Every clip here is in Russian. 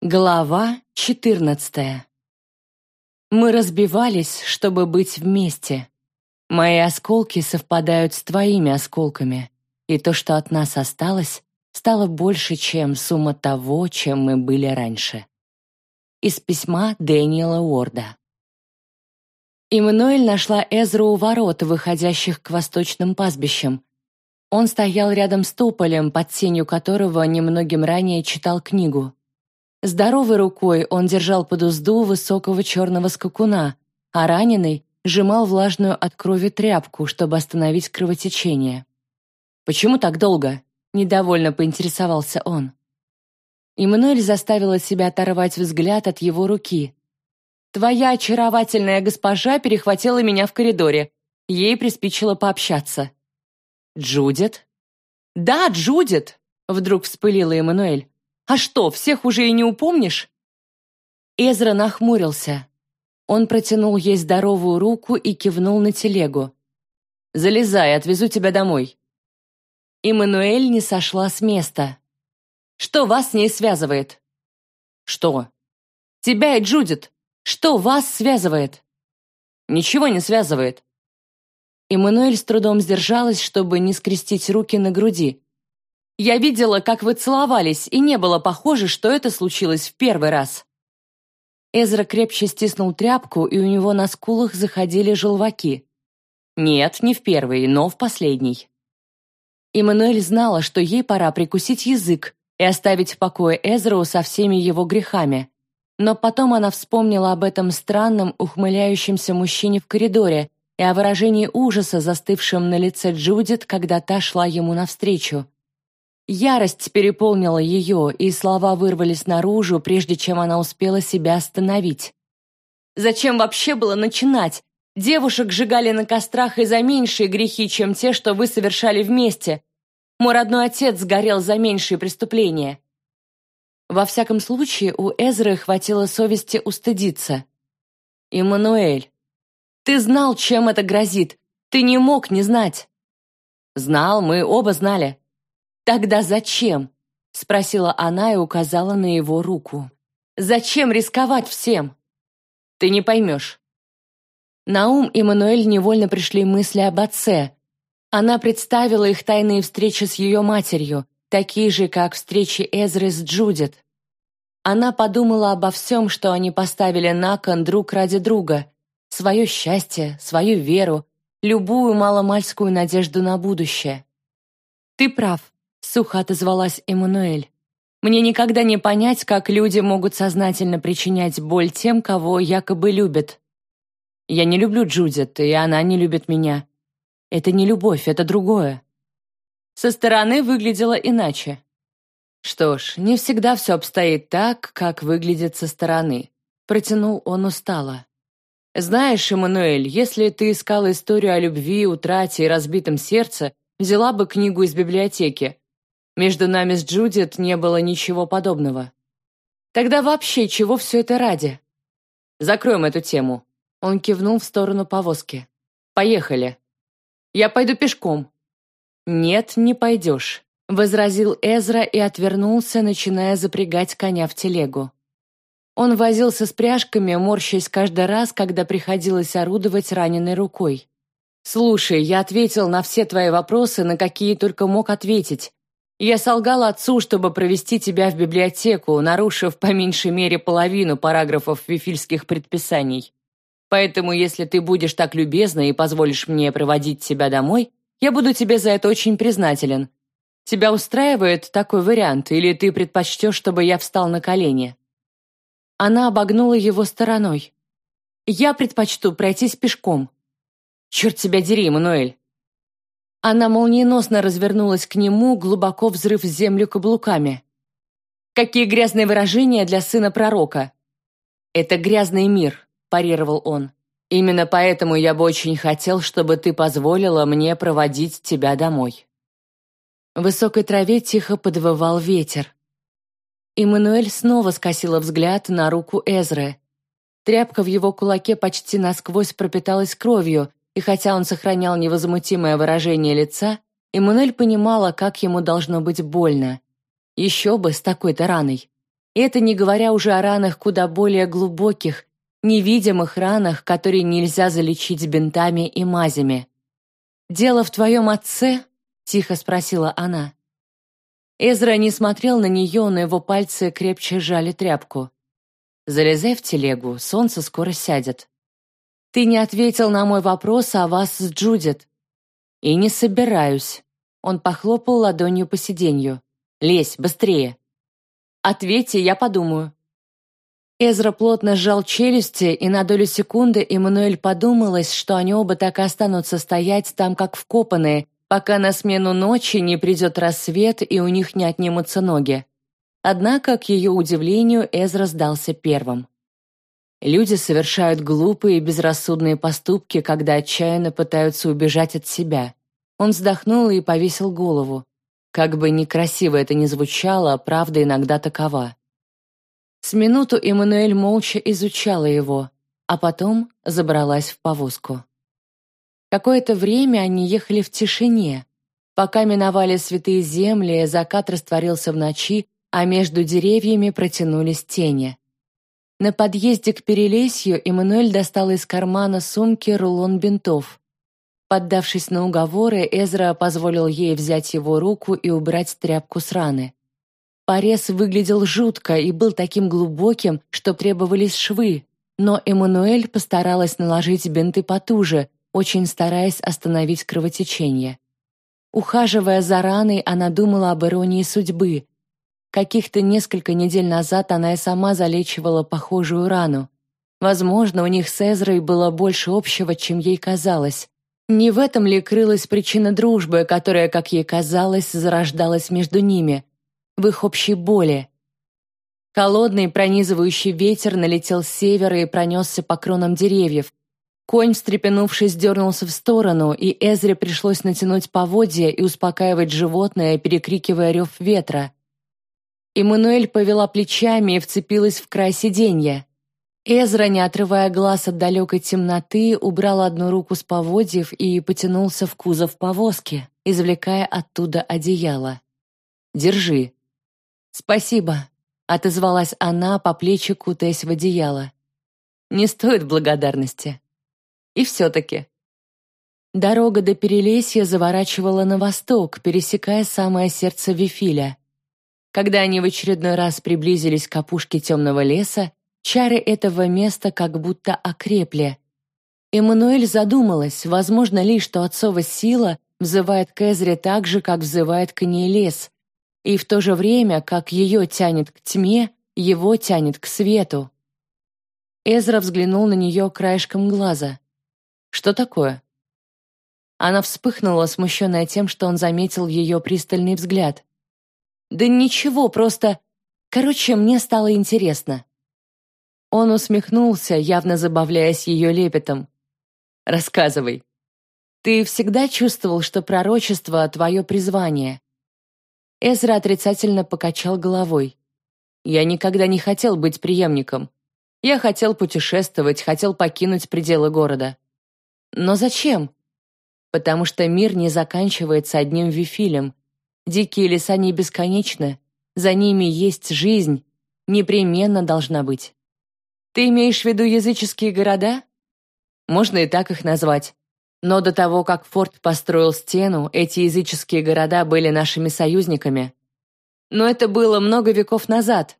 Глава 14 Мы разбивались, чтобы быть вместе. Мои осколки совпадают с твоими осколками, и то, что от нас осталось, стало больше, чем сумма того, чем мы были раньше. Из письма Дэниела Уорда. Иммануэль нашла Эзру у ворот, выходящих к восточным пастбищам. Он стоял рядом с тополем, под тенью которого немногим ранее читал книгу. Здоровой рукой он держал под узду высокого черного скакуна, а раненый сжимал влажную от крови тряпку, чтобы остановить кровотечение. «Почему так долго?» — недовольно поинтересовался он. Эммануэль заставила себя оторвать взгляд от его руки. «Твоя очаровательная госпожа перехватила меня в коридоре. Ей приспичило пообщаться». «Джудит?» «Да, Джудит!» — вдруг вспылила Эммануэль. А что, всех уже и не упомнишь?» Эзра нахмурился. Он протянул ей здоровую руку и кивнул на телегу. «Залезай, отвезу тебя домой». Иммануэль не сошла с места. «Что вас с ней связывает?» «Что?» «Тебя и Джудит. Что вас связывает?» «Ничего не связывает». Эммануэль с трудом сдержалась, чтобы не скрестить руки на груди. Я видела, как вы целовались, и не было похоже, что это случилось в первый раз». Эзра крепче стиснул тряпку, и у него на скулах заходили желваки. Нет, не в первый, но в последний. Эммануэль знала, что ей пора прикусить язык и оставить в покое Эзру со всеми его грехами. Но потом она вспомнила об этом странном, ухмыляющемся мужчине в коридоре и о выражении ужаса, застывшем на лице Джудит, когда та шла ему навстречу. Ярость переполнила ее, и слова вырвались наружу, прежде чем она успела себя остановить. Зачем вообще было начинать? Девушек сжигали на кострах и за меньшие грехи, чем те, что вы совершали вместе. Мой родной отец сгорел за меньшие преступления. Во всяком случае, у Эзры хватило совести устыдиться. «Иммануэль, ты знал, чем это грозит. Ты не мог не знать». «Знал, мы оба знали. «Тогда зачем?» — спросила она и указала на его руку. «Зачем рисковать всем?» «Ты не поймешь». На ум Эммануэль невольно пришли мысли об отце. Она представила их тайные встречи с ее матерью, такие же, как встречи Эзры с Джудит. Она подумала обо всем, что они поставили на кон друг ради друга, свое счастье, свою веру, любую маломальскую надежду на будущее. «Ты прав», Сухо отозвалась Эммануэль. «Мне никогда не понять, как люди могут сознательно причинять боль тем, кого якобы любят. Я не люблю Джудит, и она не любит меня. Это не любовь, это другое». Со стороны выглядело иначе. «Что ж, не всегда все обстоит так, как выглядит со стороны», протянул он устало. «Знаешь, Эммануэль, если ты искал историю о любви, утрате и разбитом сердце, взяла бы книгу из библиотеки. Между нами с Джудит не было ничего подобного. Тогда вообще чего все это ради? Закроем эту тему. Он кивнул в сторону повозки. Поехали. Я пойду пешком. Нет, не пойдешь, возразил Эзра и отвернулся, начиная запрягать коня в телегу. Он возился с пряжками, морщась каждый раз, когда приходилось орудовать раненой рукой. «Слушай, я ответил на все твои вопросы, на какие только мог ответить. Я солгал отцу, чтобы провести тебя в библиотеку, нарушив по меньшей мере половину параграфов вифильских предписаний. Поэтому, если ты будешь так любезна и позволишь мне проводить тебя домой, я буду тебе за это очень признателен. Тебя устраивает такой вариант, или ты предпочтешь, чтобы я встал на колени?» Она обогнула его стороной. «Я предпочту пройтись пешком». «Черт тебя дери, Мануэль. Она молниеносно развернулась к нему, глубоко взрыв землю каблуками. «Какие грязные выражения для сына пророка!» «Это грязный мир», – парировал он. «Именно поэтому я бы очень хотел, чтобы ты позволила мне проводить тебя домой». В высокой траве тихо подвывал ветер. Иммануэль снова скосила взгляд на руку Эзры. Тряпка в его кулаке почти насквозь пропиталась кровью, и хотя он сохранял невозмутимое выражение лица, Эммануэль понимала, как ему должно быть больно. Еще бы с такой-то раной. И это не говоря уже о ранах куда более глубоких, невидимых ранах, которые нельзя залечить бинтами и мазями. «Дело в твоем отце?» — тихо спросила она. Эзра не смотрел на нее, но его пальцы крепче сжали тряпку. «Залезай в телегу, солнце скоро сядет». «Ты не ответил на мой вопрос о вас с Джудит». «И не собираюсь». Он похлопал ладонью по сиденью. «Лезь, быстрее». «Ответьте, я подумаю». Эзра плотно сжал челюсти, и на долю секунды Эммануэль подумалось, что они оба так и останутся стоять там, как вкопанные, пока на смену ночи не придет рассвет и у них не отнимутся ноги. Однако, к ее удивлению, Эзра сдался первым. Люди совершают глупые и безрассудные поступки, когда отчаянно пытаются убежать от себя. Он вздохнул и повесил голову. Как бы некрасиво это ни звучало, правда иногда такова. С минуту Эммануэль молча изучала его, а потом забралась в повозку. Какое-то время они ехали в тишине. Пока миновали святые земли, закат растворился в ночи, а между деревьями протянулись тени. На подъезде к Перелесью Эммануэль достала из кармана сумки рулон бинтов. Поддавшись на уговоры, Эзра позволил ей взять его руку и убрать тряпку с раны. Порез выглядел жутко и был таким глубоким, что требовались швы, но Эммануэль постаралась наложить бинты потуже, очень стараясь остановить кровотечение. Ухаживая за раной, она думала об иронии судьбы. Каких-то несколько недель назад она и сама залечивала похожую рану. Возможно, у них с Эзрой было больше общего, чем ей казалось. Не в этом ли крылась причина дружбы, которая, как ей казалось, зарождалась между ними? в их общей боли. Холодный пронизывающий ветер налетел с севера и пронесся по кронам деревьев. Конь, встрепенувшись, дернулся в сторону, и Эзре пришлось натянуть поводья и успокаивать животное, перекрикивая рев ветра. Эммануэль повела плечами и вцепилась в край сиденья. Эзра, не отрывая глаз от далекой темноты, убрал одну руку с поводьев и потянулся в кузов повозки, извлекая оттуда одеяло. «Держи», «Спасибо», — отозвалась она, по плечи кутаясь в одеяло. «Не стоит благодарности». И все-таки. Дорога до Перелесья заворачивала на восток, пересекая самое сердце Вифиля. Когда они в очередной раз приблизились к опушке темного леса, чары этого места как будто окрепли. Эммануэль задумалась, возможно ли, что отцова сила взывает к Эзре так же, как взывает к ней лес, и в то же время, как ее тянет к тьме, его тянет к свету. Эзра взглянул на нее краешком глаза. «Что такое?» Она вспыхнула, смущенная тем, что он заметил ее пристальный взгляд. «Да ничего, просто... Короче, мне стало интересно». Он усмехнулся, явно забавляясь ее лепетом. «Рассказывай. Ты всегда чувствовал, что пророчество — твое призвание?» Эзра отрицательно покачал головой. «Я никогда не хотел быть преемником. Я хотел путешествовать, хотел покинуть пределы города. Но зачем? Потому что мир не заканчивается одним вифилем. Дикие леса не бесконечны, за ними есть жизнь, непременно должна быть. Ты имеешь в виду языческие города? Можно и так их назвать. Но до того, как Форд построил стену, эти языческие города были нашими союзниками. Но это было много веков назад.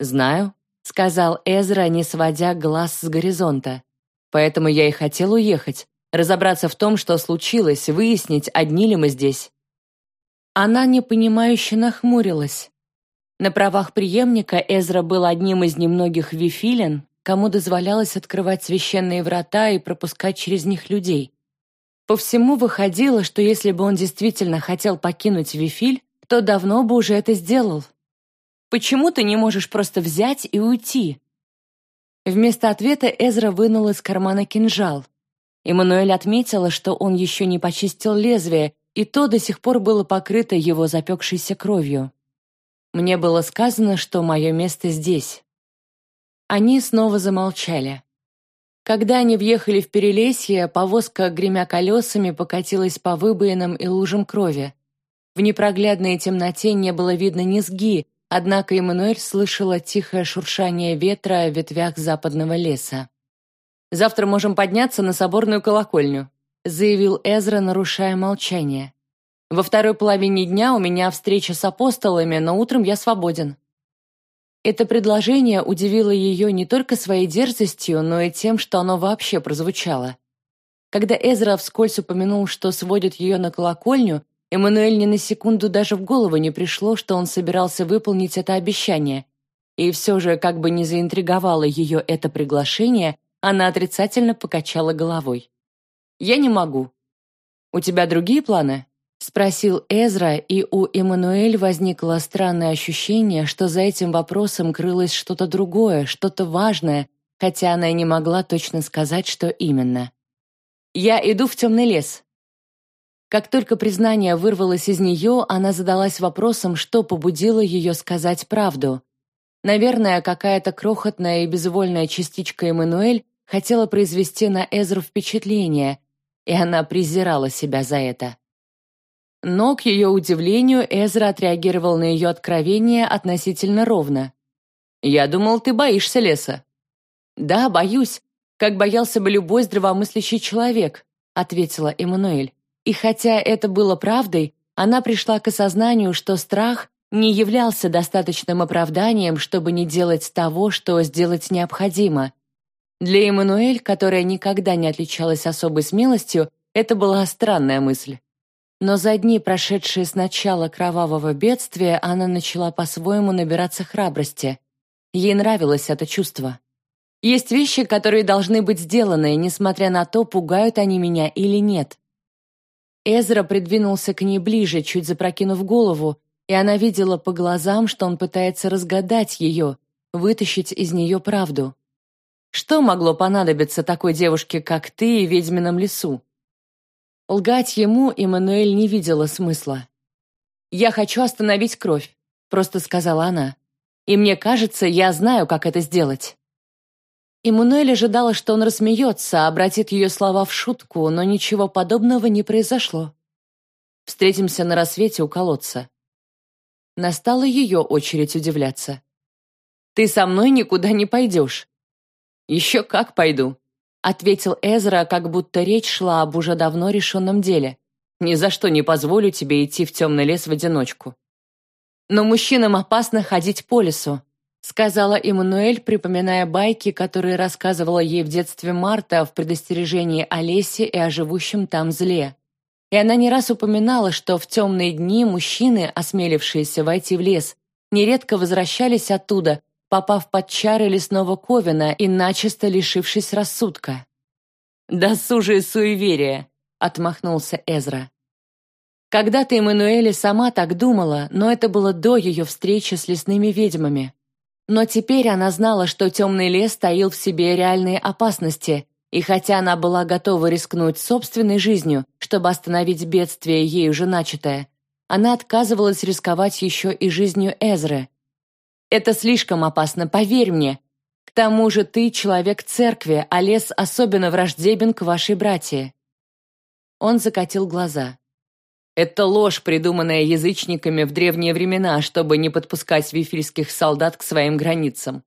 «Знаю», — сказал Эзра, не сводя глаз с горизонта. «Поэтому я и хотел уехать, разобраться в том, что случилось, выяснить, одни ли мы здесь». Она непонимающе нахмурилась. На правах преемника Эзра был одним из немногих вифилен, кому дозволялось открывать священные врата и пропускать через них людей. По всему выходило, что если бы он действительно хотел покинуть Вифиль, то давно бы уже это сделал. Почему ты не можешь просто взять и уйти? Вместо ответа Эзра вынул из кармана кинжал. Эммануэль отметила, что он еще не почистил лезвие, и то до сих пор было покрыто его запекшейся кровью. Мне было сказано, что мое место здесь. Они снова замолчали. Когда они въехали в Перелесье, повозка, гремя колесами, покатилась по выбоинам и лужам крови. В непроглядной темноте не было видно низги, однако Эммануэль слышала тихое шуршание ветра в ветвях западного леса. «Завтра можем подняться на соборную колокольню», заявил Эзра, нарушая молчание. «Во второй половине дня у меня встреча с апостолами, но утром я свободен». Это предложение удивило ее не только своей дерзостью, но и тем, что оно вообще прозвучало. Когда Эзра вскользь упомянул, что сводит ее на колокольню, Эммануэль ни на секунду даже в голову не пришло, что он собирался выполнить это обещание. И все же, как бы ни заинтриговало ее это приглашение, она отрицательно покачала головой. «Я не могу». «У тебя другие планы?» — спросил Эзра, и у Эммануэль возникло странное ощущение, что за этим вопросом крылось что-то другое, что-то важное, хотя она и не могла точно сказать, что именно. «Я иду в темный лес», как только признание вырвалось из нее, она задалась вопросом, что побудило ее сказать правду. Наверное, какая-то крохотная и безвольная частичка Эммануэль хотела произвести на Эзру впечатление, и она презирала себя за это. Но, к ее удивлению, Эзра отреагировал на ее откровение относительно ровно. «Я думал, ты боишься леса». «Да, боюсь, как боялся бы любой здравомыслящий человек», ответила Эммануэль. И хотя это было правдой, она пришла к осознанию, что страх не являлся достаточным оправданием, чтобы не делать того, что сделать необходимо. Для Эммануэль, которая никогда не отличалась особой смелостью, это была странная мысль. Но за дни, прошедшие с начала кровавого бедствия, она начала по-своему набираться храбрости. Ей нравилось это чувство. Есть вещи, которые должны быть сделаны, несмотря на то, пугают они меня или нет. Эзра придвинулся к ней ближе, чуть запрокинув голову, и она видела по глазам, что он пытается разгадать ее, вытащить из нее правду. Что могло понадобиться такой девушке, как ты, в ведьмином лесу? Лгать ему Эммануэль не видела смысла. «Я хочу остановить кровь», — просто сказала она. «И мне кажется, я знаю, как это сделать». Эммануэль ожидала, что он рассмеется, обратит ее слова в шутку, но ничего подобного не произошло. «Встретимся на рассвете у колодца». Настала ее очередь удивляться. «Ты со мной никуда не пойдешь». «Еще как пойду», — ответил Эзра, как будто речь шла об уже давно решенном деле. «Ни за что не позволю тебе идти в темный лес в одиночку». «Но мужчинам опасно ходить по лесу», сказала Эммануэль, припоминая байки, которые рассказывала ей в детстве Марта в предостережении о лесе и о живущем там зле. И она не раз упоминала, что в темные дни мужчины, осмелившиеся войти в лес, нередко возвращались оттуда, попав под чары лесного ковена и начисто лишившись рассудка. «Досужие суеверия», — отмахнулся Эзра. Когда-то Эммануэля сама так думала, но это было до ее встречи с лесными ведьмами. Но теперь она знала, что темный лес таил в себе реальные опасности, и хотя она была готова рискнуть собственной жизнью, чтобы остановить бедствие ей уже начатое, она отказывалась рисковать еще и жизнью Эзры. «Это слишком опасно, поверь мне. К тому же ты человек церкви, а лес особенно враждебен к вашей братье». Он закатил глаза. Это ложь, придуманная язычниками в древние времена, чтобы не подпускать вифильских солдат к своим границам.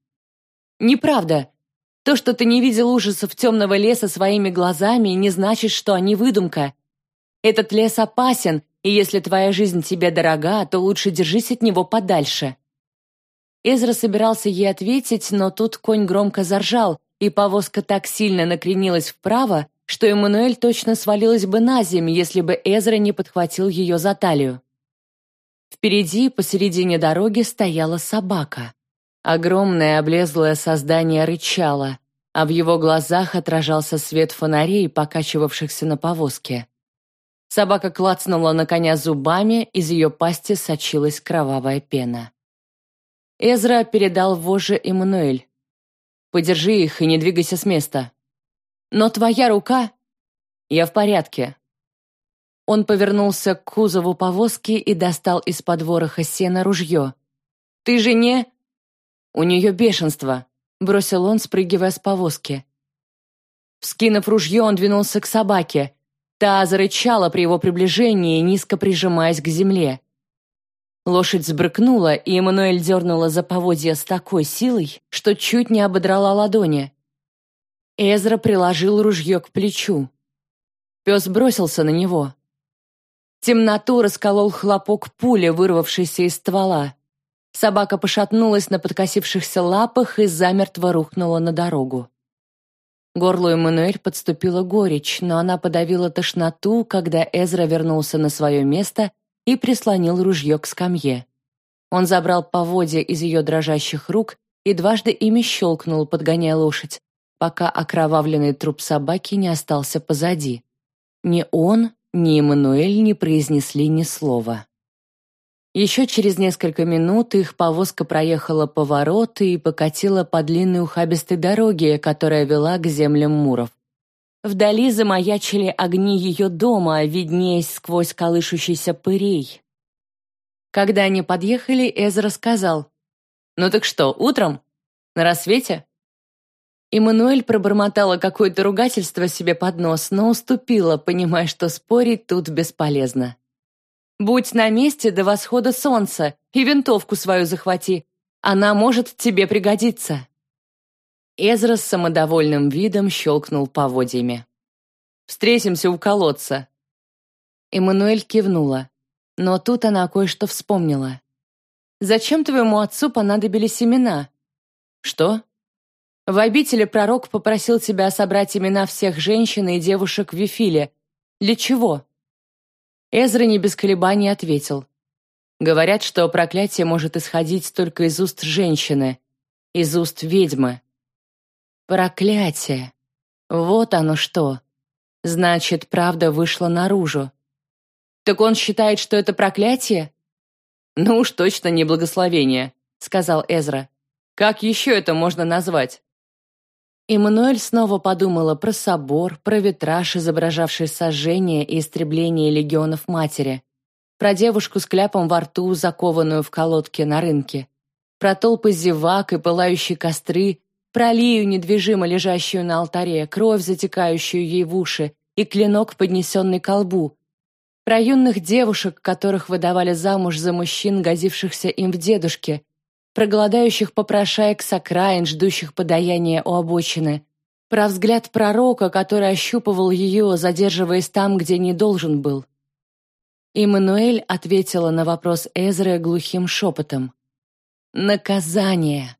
Неправда. То, что ты не видел ужасов темного леса своими глазами, не значит, что они выдумка. Этот лес опасен, и если твоя жизнь тебе дорога, то лучше держись от него подальше. Эзра собирался ей ответить, но тут конь громко заржал, и повозка так сильно накренилась вправо, что Эммануэль точно свалилась бы на землю, если бы Эзра не подхватил ее за талию. Впереди, посередине дороги, стояла собака. Огромное облезлое создание рычало, а в его глазах отражался свет фонарей, покачивавшихся на повозке. Собака клацнула на коня зубами, из ее пасти сочилась кровавая пена. Эзра передал вожжи Эммануэль. «Подержи их и не двигайся с места», но твоя рука...» «Я в порядке». Он повернулся к кузову повозки и достал из-под вороха сена ружье. «Ты же не...» «У нее бешенство», — бросил он, спрыгивая с повозки. Вскинув ружье, он двинулся к собаке. Та зарычала при его приближении, низко прижимаясь к земле. Лошадь сбрыкнула, и Эммануэль дернула за поводья с такой силой, что чуть не ободрала ладони. Эзра приложил ружье к плечу. Пес бросился на него. Темноту расколол хлопок пули, вырвавшейся из ствола. Собака пошатнулась на подкосившихся лапах и замертво рухнула на дорогу. Горлу Эммануэль подступила горечь, но она подавила тошноту, когда Эзра вернулся на свое место и прислонил ружье к скамье. Он забрал поводья из ее дрожащих рук и дважды ими щелкнул, подгоняя лошадь, пока окровавленный труп собаки не остался позади. Ни он, ни Эммануэль не произнесли ни слова. Еще через несколько минут их повозка проехала повороты и покатила по длинной ухабистой дороге, которая вела к землям Муров. Вдали замаячили огни ее дома, виднеясь сквозь колышущийся пырей. Когда они подъехали, Эзра сказал, «Ну так что, утром? На рассвете?» Эммануэль пробормотала какое-то ругательство себе под нос, но уступила, понимая, что спорить тут бесполезно. «Будь на месте до восхода солнца и винтовку свою захвати. Она может тебе пригодиться». Эзра с самодовольным видом щелкнул поводьями. «Встретимся у колодца». Эммануэль кивнула, но тут она кое-что вспомнила. «Зачем твоему отцу понадобились семена?» «Что?» «В обители пророк попросил тебя собрать имена всех женщин и девушек в Вифиле. Для чего?» Эзра не без колебаний ответил. «Говорят, что проклятие может исходить только из уст женщины, из уст ведьмы». Проклятие! Вот оно что! Значит, правда вышла наружу. Так он считает, что это проклятие? Ну уж точно не благословение, сказал Эзра. Как еще это можно назвать? Эммануэль снова подумала про собор, про витраж, изображавший сожжение и истребление легионов матери, про девушку с кляпом во рту, закованную в колодке на рынке, про толпы зевак и пылающие костры, про недвижимо лежащую на алтаре, кровь, затекающую ей в уши, и клинок, поднесенный к колбу, про юных девушек, которых выдавали замуж за мужчин, годившихся им в дедушке, про голодающих попрошаек с окраин, ждущих подаяния у обочины, про взгляд пророка, который ощупывал ее, задерживаясь там, где не должен был. Иммануэль ответила на вопрос Эзры глухим шепотом. «Наказание!»